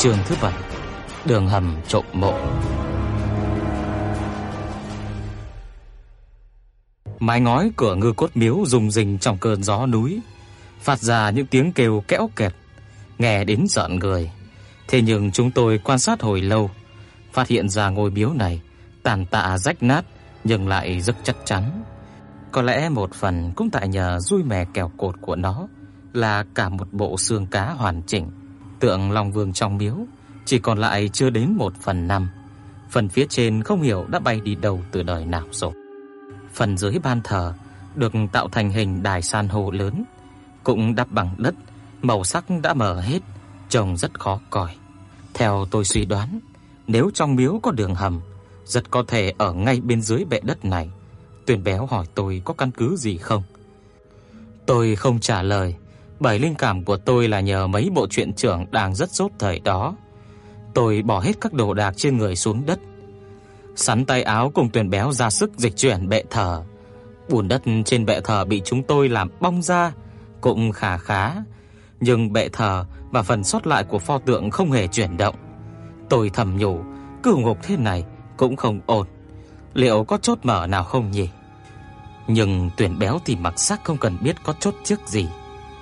Chương thứ 7 Đường hầm trộm mộ. Mái ngói cửa ngư cốt miếu rung rinh trong cơn gió núi, Phát ra những tiếng kêu kẽo kẹt, Nghe đến giận người. Thế nhưng chúng tôi quan sát hồi lâu, Phát hiện ra ngôi miếu này Tàn tạ rách nát Nhưng lại rất chắc chắn. Có lẽ một phần cũng tại nhờ rui mè kèo cột của nó Là cả một bộ xương cá hoàn chỉnh. Tượng Long Vương trong miếu chỉ còn lại chưa đến 1 phần 5. Phần phía trên không hiểu đã bay đi đâu từ đời nào rồi. Phần dưới ban thờ được tạo thành hình đài san hô lớn, cũng đắp bằng đất, màu sắc đã mờ hết, trông rất khó coi. Theo tôi suy đoán, nếu trong miếu có đường hầm, rất có thể ở ngay bên dưới bệ đất này. Tuyền Béo hỏi tôi có căn cứ gì không. Tôi không trả lời, bởi linh cảm của tôi là nhờ mấy bộ truyện trưởng đang rất sốt thời đó. Tôi bỏ hết các đồ đạc trên người xuống đất, sắn tay áo cùng tuyển Béo ra sức dịch chuyển bệ thờ. Bùn đất trên bệ thờ bị chúng tôi làm bong ra, cũng khá khá, nhưng bệ thờ và phần sót lại của pho tượng không hề chuyển động. Tôi thầm nhủ, cứ ngục thế này cũng không ổn. Liệu có chốt mở nào không nhỉ? Nhưng tuyển Béo thì mặc sắc không cần biết có chốt trước gì.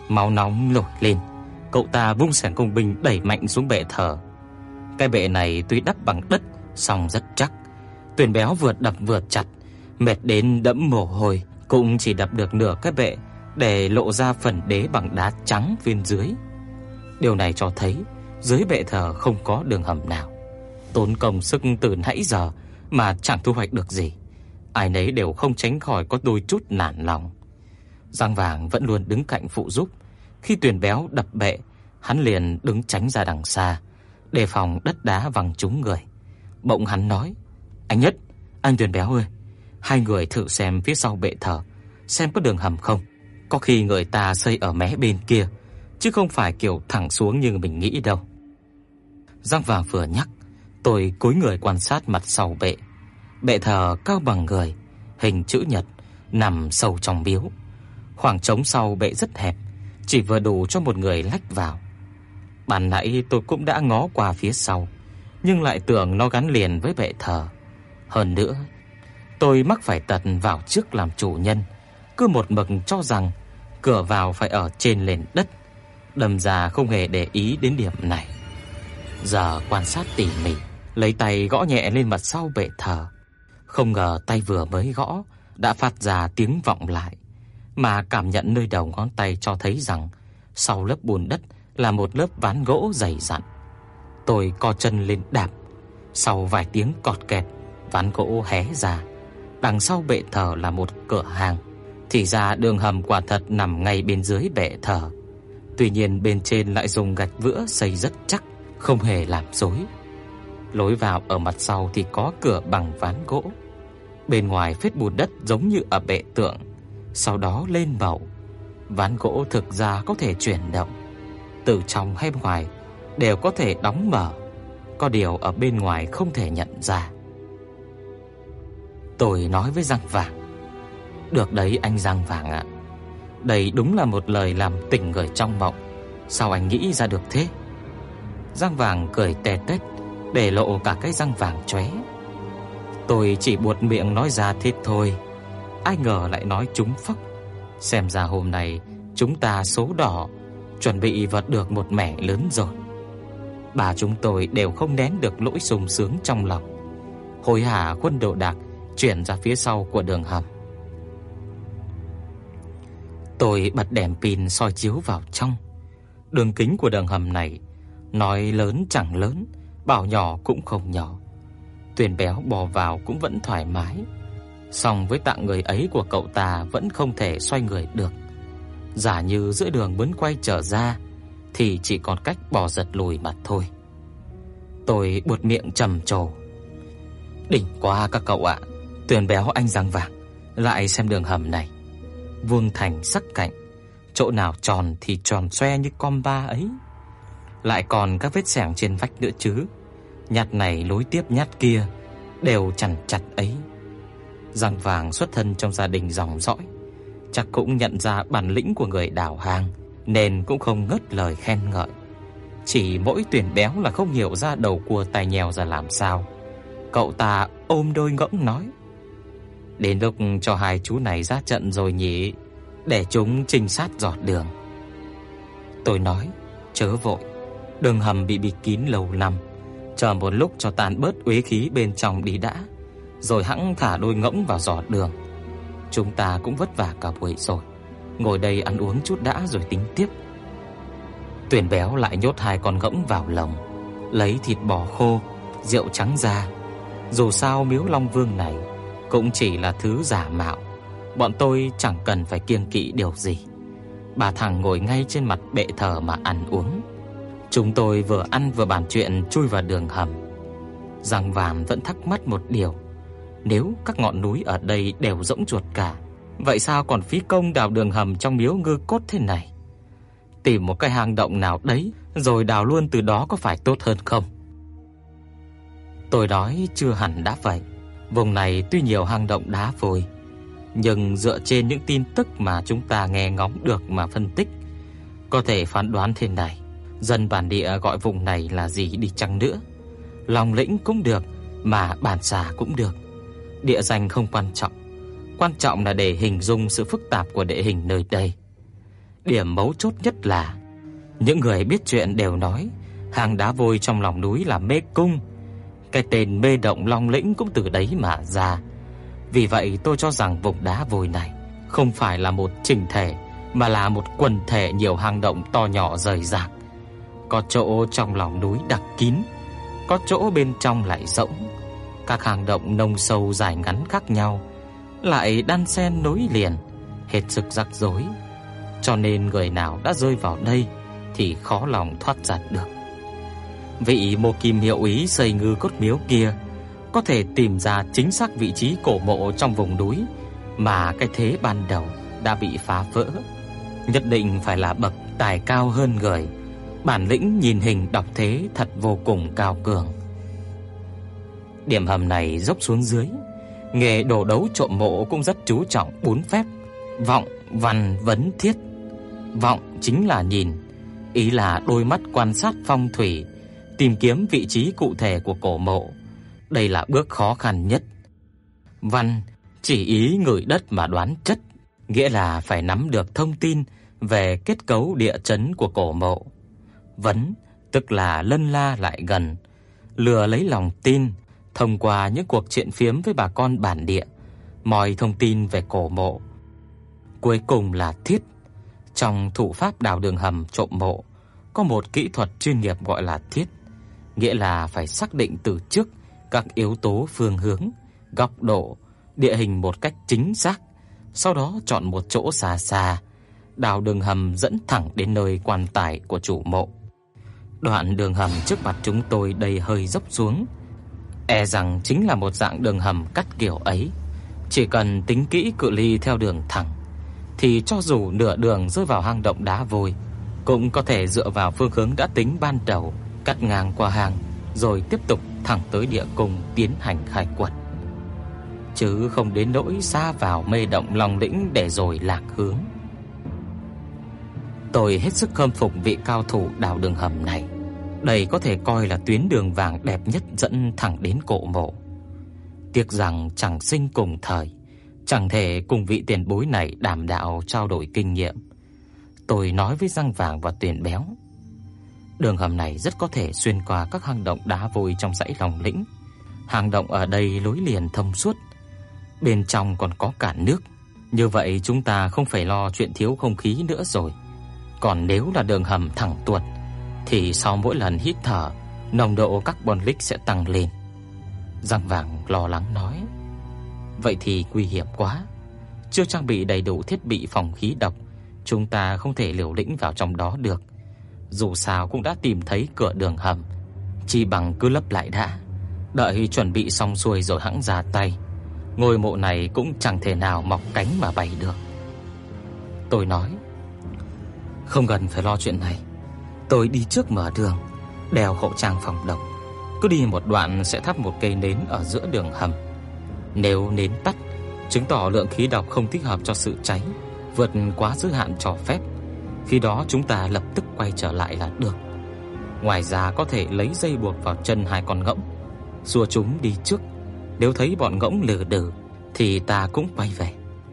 Máu nóng nổi lên, cậu ta vung sảng công binh đẩy mạnh xuống bệ thờ. Cái bệ này tuy đắp bằng đất, song rất chắc. Tuyền Béo vượt đập vượt chặt, mệt đến đẫm mồ hôi, cũng chỉ đập được nửa cái bệ để lộ ra phần đế bằng đá trắng bên dưới. Điều này cho thấy dưới bệ thờ không có đường hầm nào. Tốn công sức từ nãy giờ mà chẳng thu hoạch được gì. Ai nấy đều không tránh khỏi có đôi chút nản lòng. Giang Vàng vẫn luôn đứng cạnh phụ giúp. Khi tuyển Béo đập bệ, hắn liền đứng tránh ra đằng xa, đề phòng đất đá văng trúng người. Bỗng hắn nói: "Anh Nhất, anh tuyển Béo ơi, hai người thử xem phía sau bệ thờ, xem có đường hầm không. Có khi người ta xây ở mé bên kia, chứ không phải kiểu thẳng xuống như mình nghĩ đâu." Giang Vàng vừa nhắc, tôi cúi người quan sát mặt sau bệ. Bệ thờ cao bằng người, hình chữ nhật, nằm sâu trong miếu. Khoảng trống sau bệ rất hẹp, chỉ vừa đủ cho một người lách vào. Bản nãy tôi cũng đã ngó qua phía sau, nhưng lại tưởng nó gắn liền với bệ thờ. Hơn nữa, tôi mắc phải tật vào trước làm chủ nhân, cứ một mực cho rằng cửa vào phải ở trên nền đất, đâm ra không hề để ý đến điểm này. Giờ quan sát tỉ mỉ, lấy tay gõ nhẹ lên mặt sau bệ thờ. Không ngờ tay vừa mới gõ đã phát ra tiếng vọng lại, mà cảm nhận nơi đầu ngón tay cho thấy rằng sau lớp bùn đất là một lớp ván gỗ dày dặn. Tôi co chân lên đạp, sau vài tiếng cọt kẹt, ván gỗ hé ra. Đằng sau bệ thờ là một cửa hàng, thì ra đường hầm quả thật nằm ngay bên dưới bệ thờ. Tuy nhiên bên trên lại dùng gạch vữa xây rất chắc, không hề làm rối. Lối vào ở mặt sau thì có cửa bằng ván gỗ. Bên ngoài phết bùn đất giống như ở bệ tượng, sau đó lên bậu. Ván gỗ thực ra có thể chuyển động từ trong hay ngoài đều có thể đóng mở, có điều ở bên ngoài không thể nhận ra. Tôi nói với Giang Vàng, "Được đấy anh Giang Vàng ạ. Đây đúng là một lời làm tỉnh người trong mộng, sao anh nghĩ ra được thế?" Giang Vàng cười tè tét, để lộ cả cái răng vàng chóe. Tôi chỉ buột miệng nói ra thế thôi, ai ngờ lại nói trúng phóc. Xem ra hôm nay chúng ta số đỏ chuẩn bị vật được một mẻ lớn rồi. Bà chúng tôi đều không nén được nỗi sùng sướng trong lòng. Hối hả quân độ đạc chuyển ra phía sau của đường hầm. Tôi bật đèn pin soi chiếu vào trong. Đường kính của đường hầm này nói lớn chẳng lớn, bảo nhỏ cũng không nhỏ. Tuyền béo bò vào cũng vẫn thoải mái. Song với tạng người ấy của cậu ta vẫn không thể xoay người được. Giả như giữa đường muốn quay trở ra thì chỉ còn cách bò giật lùi mà thôi. Tôi buột miệng trầm trồ. Đỉnh quá các cậu ạ. Tuyền béo anh răng vàng, lại xem đường hầm này. Vuông thành sắc cạnh, chỗ nào tròn thì tròn xoe như con ba ấy. Lại còn các vết sẹo trên vách nữa chứ. Nhát này lối tiếp nhát kia đều chằn chặt ấy. Răng vàng xuất thân trong gia đình dòng dõi, chắc cũng nhận ra bản lĩnh của người đào hang nên cũng không ngớt lời khen ngợi. Chỉ mỗi tuyển béo là không hiểu ra đầu cua tài nhèo ra làm sao. Cậu ta ôm đôi ngỗng nói: "Đến lúc cho hai chú này ra trận rồi nhỉ, để chúng trinh sát dọt đường." Tôi nói: "Chớ vội, đường hầm bị bịt kín lâu năm, chờ một lúc cho tàn bớt uế khí bên trong đi đã, rồi hẵng thả đôi ngỗng vào giỏ đường. Chúng ta cũng vất vả cả buổi rồi, ngồi đây ăn uống chút đã rồi tính tiếp." Tuyển béo lại nhốt hai con ngỗng vào lồng, lấy thịt bò khô, rượu trắng ra. Dù sao Miếu Long Vương này cũng chỉ là thứ giả mạo, bọn tôi chẳng cần phải kiêng kỵ điều gì. Bà thằng ngồi ngay trên mặt bệ thờ mà ăn uống. Chúng tôi vừa ăn vừa bàn chuyện chui vào đường hầm. Giang Vàm vẫn thắc mắc một điều, nếu các ngọn núi ở đây đều rỗng chuột cả, vậy sao còn phí công đào đường hầm trong miếu ngư cốt thế này? tìm một cái hang động nào đấy rồi đào luôn từ đó có phải tốt hơn không? Tôi nói chưa hẳn đã vậy. Vùng này tuy nhiều hang động đá vôi, nhưng dựa trên những tin tức mà chúng ta nghe ngóng được mà phân tích, có thể phán đoán thế này, dân bản địa gọi vùng này là gì đi chăng nữa, Long lĩnh cũng được, mà bản xà cũng được. Địa danh không quan trọng, quan trọng là để hình dung sự phức tạp của địa hình nơi đây. Điểm mấu chốt nhất là những người biết chuyện đều nói hang đá vôi trong lòng núi là mê cung. Cái tên mê động Long Lĩnh cũng từ đấy mà ra. Vì vậy tôi cho rằng vùng đá vôi này không phải là một chỉnh thể mà là một quần thể nhiều hang động to nhỏ rời rạc. Có chỗ trong lòng núi đặc kín, có chỗ bên trong lại rỗng. Các hang động nông sâu dài ngắn khác nhau lại đan xen nối liền, hết sức rắc rối cho nên người nào đã rơi vào đây thì khó lòng thoát ra được. Vị Mộ Kim hiệu ý xây ngư cốt miếu kia có thể tìm ra chính xác vị trí cổ mộ trong vùng núi mà cái thế ban đầu đã bị phá vỡ. Nhất định phải là bậc tài cao hơn người, bản lĩnh nhìn hình đọc thế thật vô cùng cao cường. Điểm hầm này dốc xuống dưới, nghề đổ đấu trộm mộ cũng rất chú trọng bốn phép: vọng, văn, vấn, thiết Vọng chính là nhìn, ý là đôi mắt quan sát phong thủy, tìm kiếm vị trí cụ thể của cổ mộ. Đây là bước khó khăn nhất. Văn chỉ ý ngửi đất mà đoán chất, nghĩa là phải nắm được thông tin về kết cấu địa chấn của cổ mộ. Vấn tức là lân la lại gần, lừa lấy lòng tin thông qua những cuộc chuyện phiếm với bà con bản địa, mọi thông tin về cổ mộ. Cuối cùng là thiết trong thủ pháp đào đường hầm trộm mộ, có một kỹ thuật chuyên nghiệp gọi là thiết, nghĩa là phải xác định từ trước các yếu tố phương hướng, góc độ, địa hình một cách chính xác, sau đó chọn một chỗ xa xa, đào đường hầm dẫn thẳng đến nơi quan tài của chủ mộ. Đoạn đường hầm trước mặt chúng tôi đầy hơi dốc xuống, e rằng chính là một dạng đường hầm cắt kiểu ấy, chỉ cần tính kỹ cự ly theo đường thẳng thì cho dù nửa đường rơi vào hang động đá vôi, cũng có thể dựa vào phương hướng đã tính ban đầu, cắt ngang qua hang rồi tiếp tục thẳng tới địa cung tiến hành khai quật. Chứ không đến nỗi xa vào mê động lòng lĩnh để rồi lạc hướng. Tôi hết sức khâm phục vị cao thủ đào đường hầm này. Đây có thể coi là tuyến đường vàng đẹp nhất dẫn thẳng đến cổ mộ. Tiếc rằng chẳng sinh cùng thời, Chẳng thể cùng vị tiền bối này đàm đạo trao đổi kinh nghiệm. Tôi nói với răng vàng và tiền béo. Đường hầm này rất có thể xuyên qua các hang động đá vôi trong dãy lòng lĩnh. Hang động ở đây lối liền thông suốt, bên trong còn có cả nước. Như vậy chúng ta không phải lo chuyện thiếu không khí nữa rồi. Còn nếu là đường hầm thẳng tuột thì sau mỗi lần hít thở, nồng độ carbonic sẽ tăng lên. Răng vàng lo lắng nói: Vậy thì nguy hiểm quá. Chưa trang bị đầy đủ thiết bị phòng khí độc, chúng ta không thể liều lĩnh vào trong đó được. Dù sao cũng đã tìm thấy cửa đường hầm, Chỉ bằng cứ lấp lại đã, đợi chuẩn bị xong xuôi rồi hãng ra tay. Ngôi mộ này cũng chẳng thể nào mọc cánh mà bay được. Tôi nói, không cần phải lo chuyện này. Tôi đi trước mở đường, đeo khẩu trang phòng độc. Cứ đi một đoạn sẽ thắp một cây nến ở giữa đường hầm. Nếu nến tắt, chứng tỏ lượng khí độc không thích hợp cho sự cháy, vượt quá giới hạn cho phép. Khi đó chúng ta lập tức quay trở lại là được. Ngoài ra có thể lấy dây buộc vào chân hai con ngỗng, xua chúng đi trước. Nếu thấy bọn ngỗng lừ đừ thì ta cũng quay về.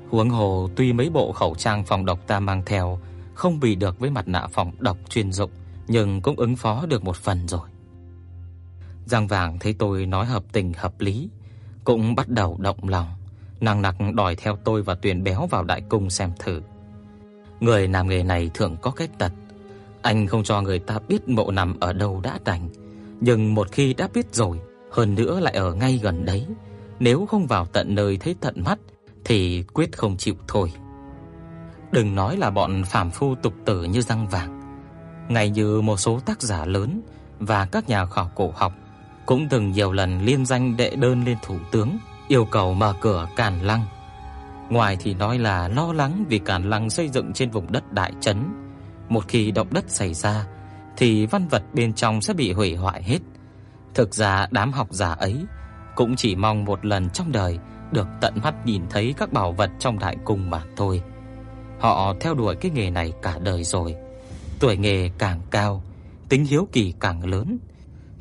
Huống hồ tuy mấy bộ khẩu trang phòng độc ta mang theo không bị được với mặt nạ phòng độc chuyên dụng, nhưng cũng ứng phó được một phần rồi. Giang Vàng thấy tôi nói hợp tình hợp lý, cũng bắt đầu động lòng, năng nặc đòi theo tôi và Tuyền Béo vào đại cung xem thử. Người làm nghề này thường có cái tật, anh không cho người ta biết mộ nằm ở đâu đã đành, nhưng một khi đã biết rồi, hơn nữa lại ở ngay gần đấy, nếu không vào tận nơi thấy tận mắt thì quyết không chịu thôi. Đừng nói là bọn phàm phu tục tử như răng vàng, ngay như một số tác giả lớn và các nhà khảo cổ học cũng từng nhiều lần liên danh đệ đơn lên thủ tướng yêu cầu mở cửa Càn Lăng. Ngoài thì nói là lo lắng vì Càn Lăng xây dựng trên vùng đất đại trấn, một khi động đất xảy ra thì văn vật bên trong sẽ bị hủy hoại hết. Thực ra đám học giả ấy cũng chỉ mong một lần trong đời được tận mắt nhìn thấy các bảo vật trong đại cung mà thôi. Họ theo đuổi cái nghề này cả đời rồi. Tuổi nghề càng cao, tính hiếu kỳ càng lớn.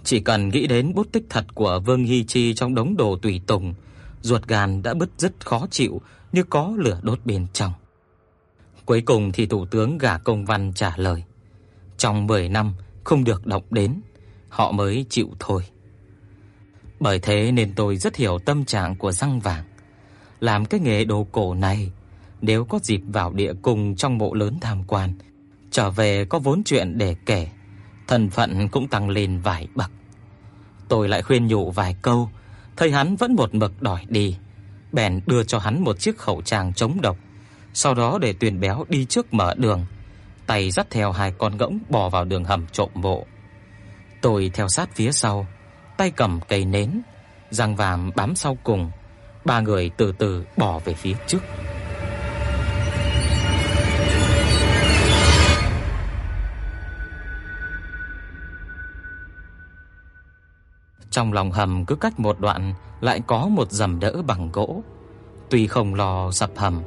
Chỉ cần nghĩ đến bút tích thật của Vương Hy Chi trong đống đồ tùy tùng, ruột gan đã bứt rứt khó chịu như có lửa đốt bên trong. Cuối cùng thì thủ tướng gả công văn trả lời, trong 10 năm không được động đến, họ mới chịu thôi. Bởi thế nên tôi rất hiểu tâm trạng của răng vàng. Làm cái nghề đồ cổ này, nếu có dịp vào địa cung trong mộ lớn tham quan, trở về có vốn chuyện để kể, thân phận cũng tăng lên vài bậc. Tôi lại khuyên nhủ vài câu, thấy hắn vẫn một mực đòi đi, bèn đưa cho hắn một chiếc khẩu trang chống độc, sau đó để Tuyền Béo đi trước mở đường, tay dắt theo hai con ngỗng bò vào đường hầm trộm mộ. Tôi theo sát phía sau, tay cầm cây nến, răng vàng bám sau cùng, ba người từ từ bò về phía trước. Trong lòng hầm cứ cách một đoạn lại có một rầm đỡ bằng gỗ. Tuy không lò sập hầm,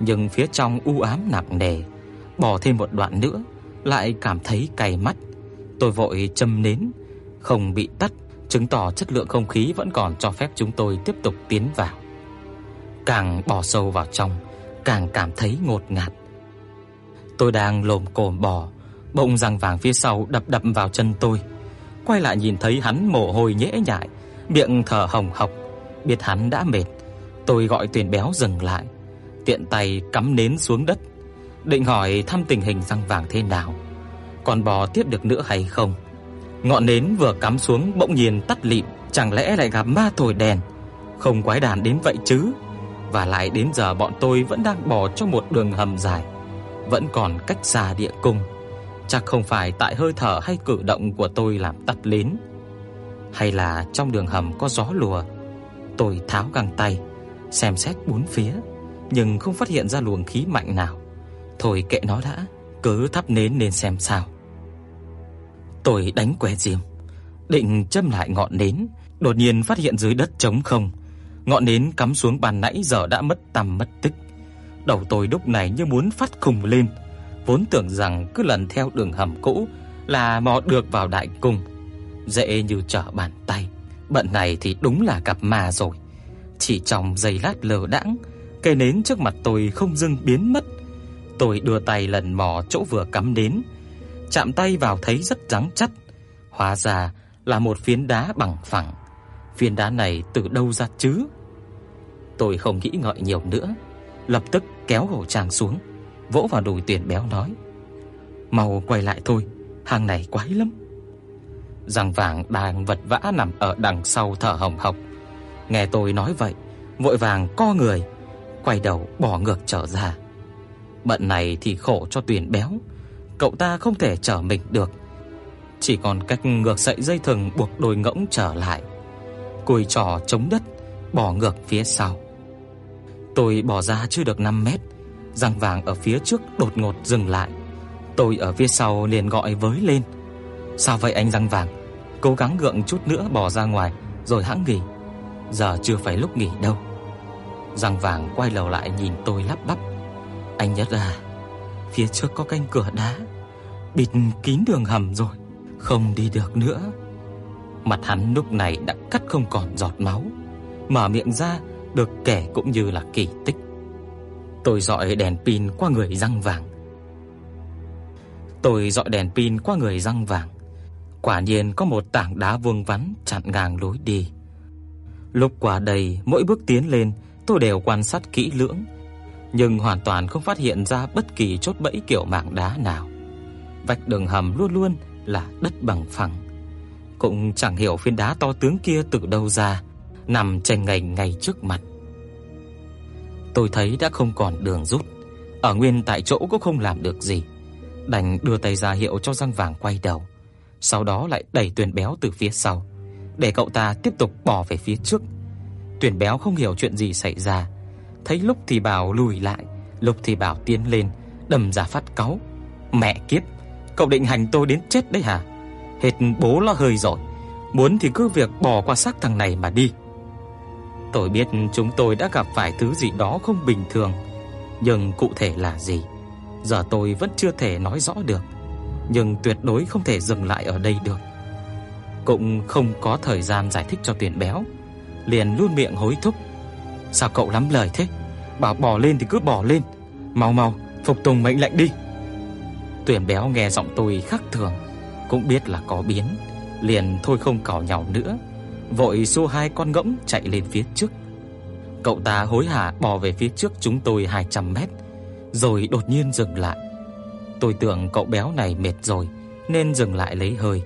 nhưng phía trong u ám nặng nề, bỏ thêm một đoạn nữa lại cảm thấy cay mắt. Tôi vội châm nến, không bị tắt, chứng tỏ chất lượng không khí vẫn còn cho phép chúng tôi tiếp tục tiến vào. Càng bò sâu vào trong, càng cảm thấy ngột ngạt. Tôi đang lồm cồm bò, bỗng răng vàng phía sau đập đập vào chân tôi quay lại nhìn thấy hắn mồ hôi nhễ nhại, miệng thở hồng hộc, biết hắn đã mệt, tôi gọi Tuyền Béo dừng lại, tiện tay cắm nến xuống đất, định hỏi thăm tình hình răng vàng thế nào, còn bò tiếp được nữa hay không. Ngọn nến vừa cắm xuống bỗng nhiên tắt lịm, chẳng lẽ lại gặp ma thổi đèn, không quái đản đến vậy chứ? Và lại đến giờ bọn tôi vẫn đang bò trong một đường hầm dài, vẫn còn cách xa địa cung. Chắc không phải tại hơi thở hay cử động của tôi làm tắt lén, hay là trong đường hầm có gió lùa. Tôi tháo găng tay, xem xét bốn phía, nhưng không phát hiện ra luồng khí mạnh nào. Thôi kệ nó đã, cứ thắp nến lên xem sao. Tôi đánh que diêm, định châm lại ngọn nến, đột nhiên phát hiện dưới đất trống không. Ngọn nến cắm xuống bàn nãy giờ đã mất tăm mất tích. Đầu tôi lúc này như muốn phát khùng lên vốn tưởng rằng cứ lần theo đường hầm cũ là mò được vào đại cung, dễ như trở bàn tay. Bận này thì đúng là gặp ma rồi. Chỉ trong giây lát lờ đãng, cây nến trước mặt tôi không dưng biến mất. Tôi đưa tay lần mò chỗ vừa cắm nến, chạm tay vào thấy rất rắn chắc, hóa ra là một phiến đá bằng phẳng. Phiến đá này từ đâu ra chứ? Tôi không nghĩ ngợi nhiều nữa, lập tức kéo hổ trang xuống vỗ vào đùi tiền béo nói: "Mau quay lại thôi, hàng này quái lắm." Giang vàng đang vật vã nằm ở đằng sau thở hồng hộc. Nghe tôi nói vậy, vội vàng co người, quay đầu bỏ ngược trở ra. Bận này thì khổ cho tuyển béo, cậu ta không thể trở mình được. chỉ còn cách ngược sợi dây thừng buộc đôi ngỗng trở lại. Cùi trò chống đất, bỏ ngược phía sau. Tôi bỏ ra chưa được 5 mét, răng vàng ở phía trước đột ngột dừng lại. Tôi ở phía sau liền gọi với lên. "Sao vậy anh răng vàng?" Cố gắng gượng chút nữa bò ra ngoài rồi hãng nghỉ. Giờ chưa phải lúc nghỉ đâu. Răng vàng quay đầu lại nhìn tôi lắp bắp. "Anh nhất à, phía trước có cánh cửa đá, bịt kín đường hầm rồi, không đi được nữa." Mặt hắn lúc này đã cắt không còn giọt máu, mở miệng ra được kể cũng như là kỳ tích. Tôi dọi đèn pin qua người răng vàng. Tôi dọi đèn pin qua người răng vàng. Quả nhiên có một tảng đá vuông vắn chặn ngang lối đi. Lúc qua đây, mỗi bước tiến lên, tôi đều quan sát kỹ lưỡng, nhưng hoàn toàn không phát hiện ra bất kỳ chốt bẫy kiểu mảng đá nào. vạch đường hầm luôn luôn là đất bằng phẳng. Cũng chẳng hiểu phiến đá to tướng kia từ đâu ra, nằm chênh nghênh ngay trước mặt. Tôi thấy đã không còn đường rút, ở nguyên tại chỗ cũng không làm được gì, đành đưa tay ra hiệu cho răng vàng quay đầu, sau đó lại đẩy Tuyền Béo từ phía sau, để cậu ta tiếp tục bò về phía trước. Tuyền Béo không hiểu chuyện gì xảy ra, thấy lúc thì bảo lùi lại, lúc thì bảo tiến lên, đầm ra phát cáu. Mẹ kiếp, cậu định hành tôi đến chết đấy hả? Hết bố lo hơi rồi, muốn thì cứ việc bỏ qua xác thằng này mà đi. Tôi biết chúng tôi đã gặp phải thứ gì đó không bình thường, nhưng cụ thể là gì, giờ tôi vẫn chưa thể nói rõ được, nhưng tuyệt đối không thể dừng lại ở đây được. Cũng không có thời gian giải thích cho Tiền Béo, liền luôn miệng hối thúc. Sao cậu lắm lời thế? Bảo bỏ lên thì cứ bỏ lên, mau mau phục tùng mệnh lệnh đi. Tuyển Béo nghe giọng tôi khác thường, cũng biết là có biến, liền thôi không cào nhàu nữa vội xô hai con ngỗng chạy lên phía trước. Cậu ta hối hả bò về phía trước chúng tôi 200 mét, rồi đột nhiên dừng lại. Tôi tưởng cậu béo này mệt rồi nên dừng lại lấy hơi.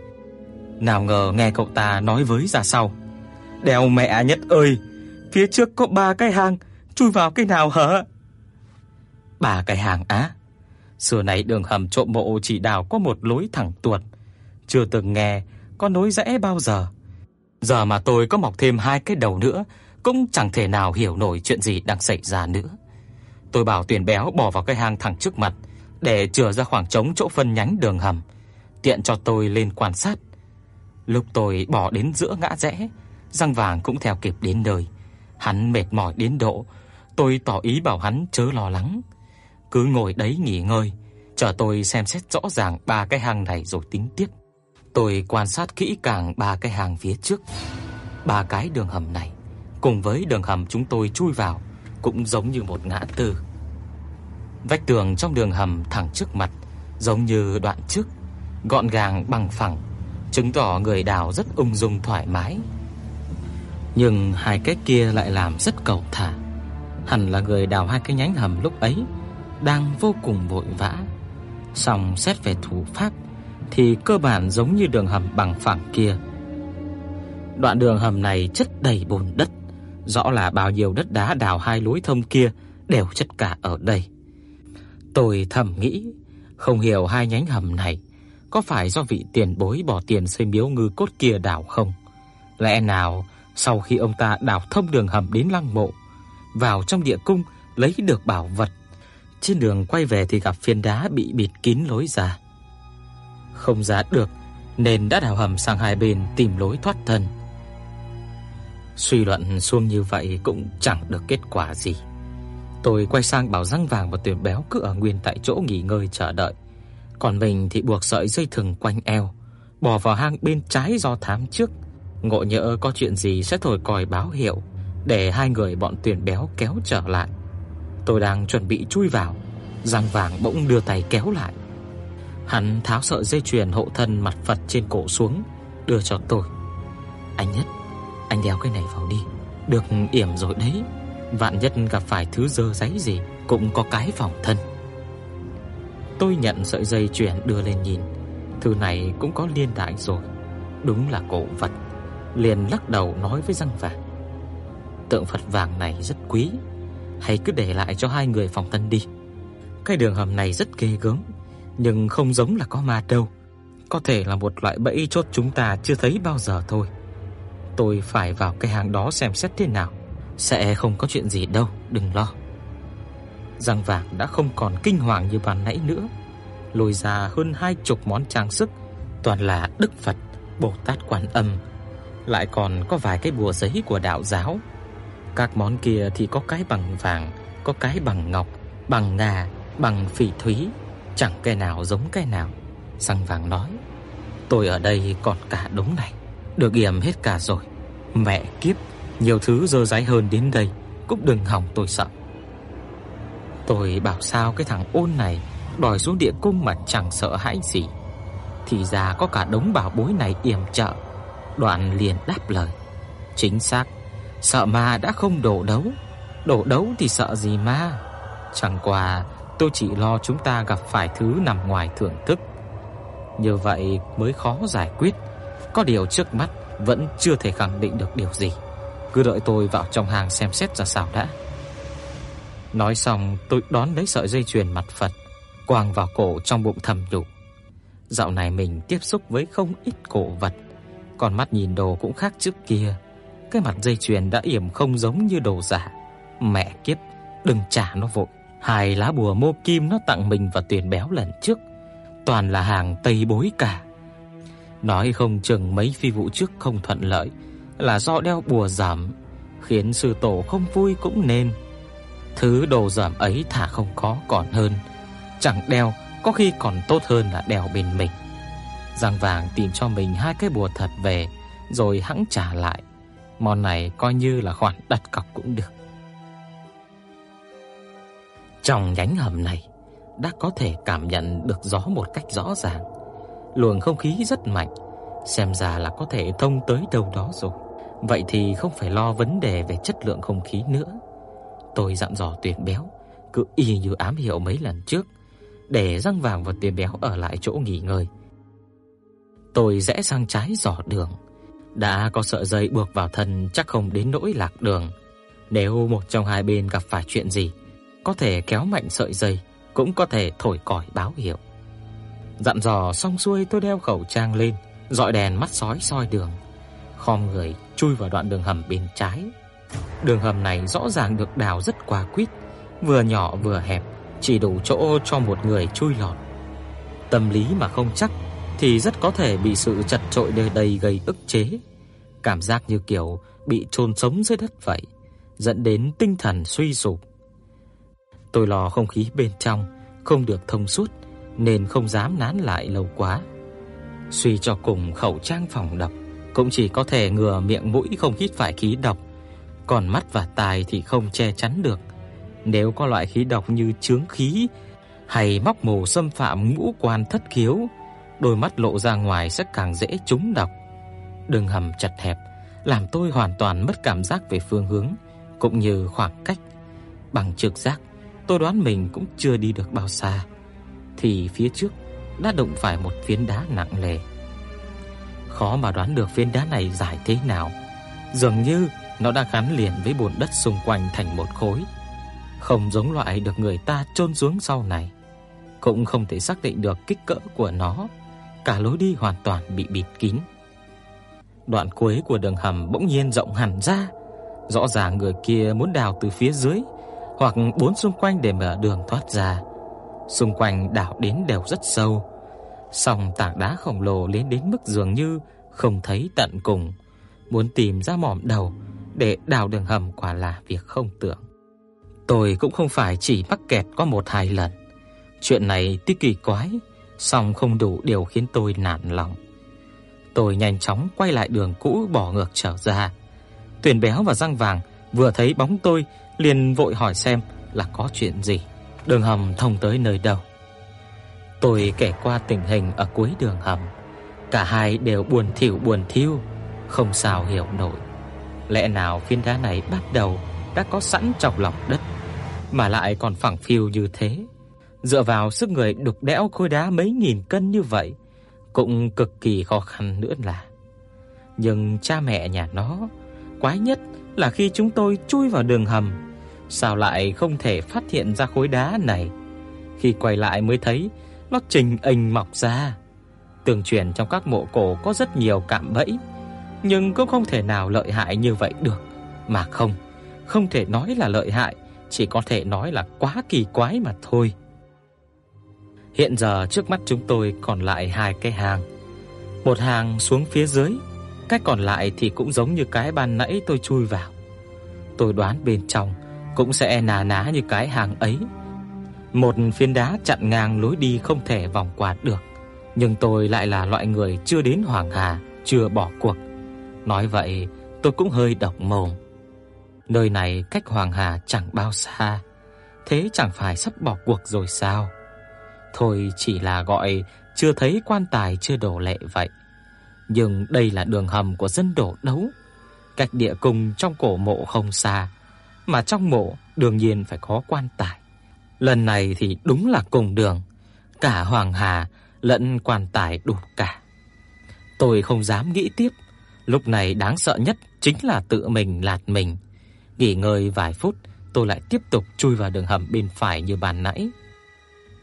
Nào ngờ nghe cậu ta nói với ra sau: "Đèo mẹ nhất ơi, phía trước có ba cái hang, chui vào cái nào hả?" Ba cái hang á? Xưa này đường hầm trộm mộ chỉ đào có một lối thẳng tuột, chưa từng nghe có nối rẽ bao giờ. Giờ mà tôi có mọc thêm hai cái đầu nữa, cũng chẳng thể nào hiểu nổi chuyện gì đang xảy ra nữa. Tôi bảo Tuyền Béo bỏ vào cái hang thẳng trước mặt để chừa ra khoảng trống chỗ phân nhánh đường hầm, tiện cho tôi lên quan sát. Lúc tôi bỏ đến giữa ngã rẽ, răng vàng cũng theo kịp đến nơi. Hắn mệt mỏi đến độ tôi tỏ ý bảo hắn chớ lo lắng, cứ ngồi đấy nghỉ ngơi, chờ tôi xem xét rõ ràng ba cái hang này rồi tính tiếp. Tôi quan sát kỹ càng ba cái hàng phía trước. Ba cái đường hầm này cùng với đường hầm chúng tôi chui vào cũng giống như một ngã tư. Vách tường trong đường hầm thẳng trước mặt giống như đoạn trước, gọn gàng bằng phẳng, chứng tỏ người đào rất ung dung thoải mái. Nhưng hai cái kia lại làm rất cầu thả. Hẳn là người đào hai cái nhánh hầm lúc ấy đang vô cùng vội vã. Song xét về thủ pháp thì cơ bản giống như đường hầm bằng phẳng kia. Đoạn đường hầm này chất đầy bùn đất, rõ là bao nhiêu đất đá đào hai lối thông kia đều chất cả ở đây. Tôi thầm nghĩ, không hiểu hai nhánh hầm này có phải do vị tiền bối bỏ tiền xây miếu ngư cốt kia đào không? Lẽ nào sau khi ông ta đào thông đường hầm đến lăng mộ, vào trong địa cung lấy được bảo vật, trên đường quay về thì gặp phiến đá bị bịt kín lối ra không ra được nên đã đào hầm sang hai bên tìm lối thoát thân. Suy luận xuông như vậy cũng chẳng được kết quả gì. Tôi quay sang bảo răng vàng và tuyển béo cứ ở nguyên tại chỗ nghỉ ngơi chờ đợi. Còn mình thì buộc sợi dây thừng quanh eo, bò vào hang bên trái do thám trước. Ngộ nhỡ có chuyện gì sẽ thổi còi báo hiệu để hai người bọn tuyển béo kéo trở lại. Tôi đang chuẩn bị chui vào, răng vàng bỗng đưa tay kéo lại. Hắn tháo sợi dây chuyền hộ thân mặt Phật trên cổ xuống, đưa cho tôi. Anh nhất, anh đeo cái này vào đi, được yểm rồi đấy. Vạn nhất gặp phải thứ dơ giấy gì cũng có cái phòng thân. Tôi nhận sợi dây chuyền đưa lên nhìn, thứ này cũng có liên đại rồi, đúng là cổ vật. Liền lắc đầu nói với răng vàng. Tượng Phật vàng này rất quý, hay cứ để lại cho hai người phòng thân đi. Cái đường hầm này rất ghê gớm, nhưng không giống là có ma đâu. có thể là một loại bẫy chốt chúng ta chưa thấy bao giờ thôi. Tôi phải vào cái hang đó xem xét thế nào. Sẽ không có chuyện gì đâu, đừng lo. Giang Vàng đã không còn kinh hoàng như ban nãy nữa, lôi ra hơn hai chục món trang sức, toàn là Đức Phật, Bồ Tát Quan Âm, lại còn có vài cái bùa giấy của đạo giáo. Các món kia thì có cái bằng vàng, có cái bằng ngọc, bằng ngà, bằng phỉ thúy, chẳng cái nào giống cái nào. sang Vàng nói: "Tôi ở đây còn cả đống này, được yểm hết cả rồi. Mẹ kiếp, nhiều thứ dơ dáy hơn đến đây cũng đừng hỏng tôi sợ." Tôi bảo sao cái thằng ôn này đòi xuống địa cung mà chẳng sợ hãi gì. Thì ra có cả đống bảo bối này yểm trợ. Đoạn liền đáp lời. Chính xác, sợ ma đã không đổ đấu. Đổ đấu thì sợ gì ma? Chẳng qua tôi chỉ lo chúng ta gặp phải thứ nằm ngoài thưởng thức. Như vậy mới khó giải quyết. Có điều trước mắt vẫn chưa thể khẳng định được điều gì. Cứ đợi tôi vào trong hàng xem xét ra sao đã. Nói xong, tôi đón lấy sợi dây chuyền mặt Phật, quàng vào cổ trong bụng thầm nhủ. Dạo này mình tiếp xúc với không ít cổ vật, còn mắt nhìn đồ cũng khác trước kia. Cái mặt dây chuyền đã yểm không giống như đồ giả. Mẹ kiếp, đừng trả nó vội. Hai lá bùa mô kim nó tặng mình và tiền béo lần trước, toàn là hàng Tây bối cả. Nói không chừng mấy phi vụ trước không thuận lợi là do đeo bùa giảm, khiến sư tổ không vui cũng nên. Thứ đồ giảm ấy thả không có còn hơn, chẳng đeo có khi còn tốt hơn là đeo bên mình. Giang vàng tìm cho mình hai cái bùa thật về rồi hãng trả lại. Món này coi như là khoản đặt cọc cũng được. Trong nhánh hầm này đã có thể cảm nhận được gió một cách rõ ràng. Luồng không khí rất mạnh, xem ra là có thể thông tới đâu đó rồi. Vậy thì không phải lo vấn đề về chất lượng không khí nữa. Tôi dặn dò Tuyền Béo, cứ y như ám hiệu mấy lần trước, để răng vàng và Tuyền Béo ở lại chỗ nghỉ ngơi. Tôi rẽ sang trái dò đường, đã có sợi dây buộc vào thân chắc không đến nỗi lạc đường. Nếu một trong hai bên gặp phải chuyện gì, có thể kéo mạnh sợi dây, cũng có thể thổi còi báo hiệu. Dặn dò xong xuôi tôi đeo khẩu trang lên, dọi đèn mắt sói soi đường, khom người chui vào đoạn đường hầm bên trái. Đường hầm này rõ ràng được đào rất quá quýt, vừa nhỏ vừa hẹp, chỉ đủ chỗ cho một người chui lọt. Tâm lý mà không chắc thì rất có thể bị sự chật chội nơi đây gây ức chế, cảm giác như kiểu bị chôn sống dưới đất vậy, dẫn đến tinh thần suy sụp. Tôi lo không khí bên trong không được thông suốt nên không dám nán lại lâu quá. Suy cho cùng khẩu trang phòng độc cũng chỉ có thể ngừa miệng mũi không hít phải khí độc còn mắt và tai thì không che chắn được. Nếu có loại khí độc như chướng khí hay móc mồ xâm phạm ngũ quan thất khiếu, đôi mắt lộ ra ngoài sẽ càng dễ trúng độc. Đường hầm chật hẹp làm tôi hoàn toàn mất cảm giác về phương hướng cũng như khoảng cách. Bằng trực giác, tôi đoán mình cũng chưa đi được bao xa thì phía trước đã đụng phải một phiến đá nặng nề. Khó mà đoán được phiến đá này dài thế nào, dường như nó đã gắn liền với bùn đất xung quanh thành một khối, không giống loại được người ta chôn xuống sau này, cũng không thể xác định được kích cỡ của nó, cả lối đi hoàn toàn bị bịt kín. Đoạn cuối của đường hầm bỗng nhiên rộng hẳn ra, rõ ràng người kia muốn đào từ phía dưới hoặc bốn xung quanh để mở đường thoát ra. Xung quanh đào đến đều rất sâu, song tảng đá khổng lồ lên đến mức dường như không thấy tận cùng, muốn tìm ra mỏm đầu để đào đường hầm quả là việc không tưởng. Tôi cũng không phải chỉ mắc kẹt có một hai lần. Chuyện này tuy kỳ quái, song không đủ điều khiến tôi nản lòng. Tôi nhanh chóng quay lại đường cũ bỏ ngược trở ra. Tuyền béo và răng vàng vừa thấy bóng tôi liền vội hỏi xem là có chuyện gì. Đường hầm thông tới nơi đâu? Tôi kể qua tình hình ở cuối đường hầm. Cả hai đều buồn thiu buồn thiu không sao hiểu nổi. Lẽ nào phiến đá này bắt đầu đã có sẵn trong lòng đất, mà lại còn phẳng phiu như thế? Dựa vào sức người đục đẽo khối đá mấy nghìn cân như vậy, cũng cực kỳ khó khăn nữa là. Nhưng cha mẹ nhà nó, quái nhất là khi chúng tôi chui vào đường hầm, sao lại không thể phát hiện ra khối đá này? Khi quay lại mới thấy nó trình ảnh mọc ra. Tường truyền trong các mộ cổ có rất nhiều cạm bẫy, nhưng cũng không thể nào lợi hại như vậy được, mà không, không thể nói là lợi hại, chỉ có thể nói là quá kỳ quái mà thôi. Hiện giờ trước mắt chúng tôi còn lại hai cái hàng. Một hàng xuống phía dưới, cái còn lại thì cũng giống như cái ban nãy tôi chui vào. Tôi đoán bên trong cũng sẽ nà ná như cái hàng ấy. Một phiến đá chặn ngang lối đi không thể vòng qua được, nhưng tôi lại là loại người chưa đến Hoàng Hà, chưa bỏ cuộc. Nói vậy, tôi cũng hơi độc mồm. Nơi này cách Hoàng Hà chẳng bao xa, thế chẳng phải sắp bỏ cuộc rồi sao? Thôi chỉ là gọi chưa thấy quan tài chưa đổ lệ vậy. Nhưng đây là đường hầm của dân đổ đấu, cách địa cung trong cổ mộ không xa, mà trong mộ đương nhiên phải có quan tài. Lần này thì đúng là cùng đường, cả Hoàng Hà lẫn quan tài đủ cả. Tôi không dám nghĩ tiếp, lúc này đáng sợ nhất chính là tự mình lạt mình. Nghỉ ngơi vài phút, tôi lại tiếp tục chui vào đường hầm bên phải như bàn nãy.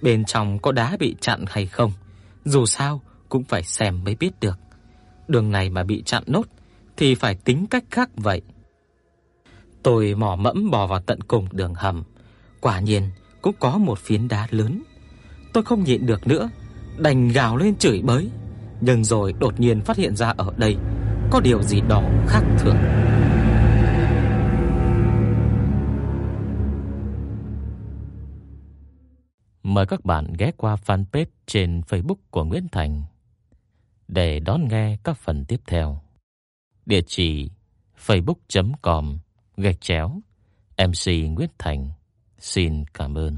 Bên trong có đá bị chặn hay không, dù sao cũng phải xem mới biết được. Đường này mà bị chặn nốt thì phải tính cách khác vậy. Tôi mò mẫm bò vào tận cùng đường hầm, quả nhiên cũng có một phiến đá lớn. Tôi không nhịn được nữa, đành gào lên chửi bới, nhưng rồi đột nhiên phát hiện ra ở đây có điều gì đó khác thường. Mời các bạn ghé qua fanpage trên Facebook của Nguyễn Thành để đón nghe các phần tiếp theo. Địa chỉ facebook.com gạch chéo MC Nguyễn Thành. Xin cảm ơn.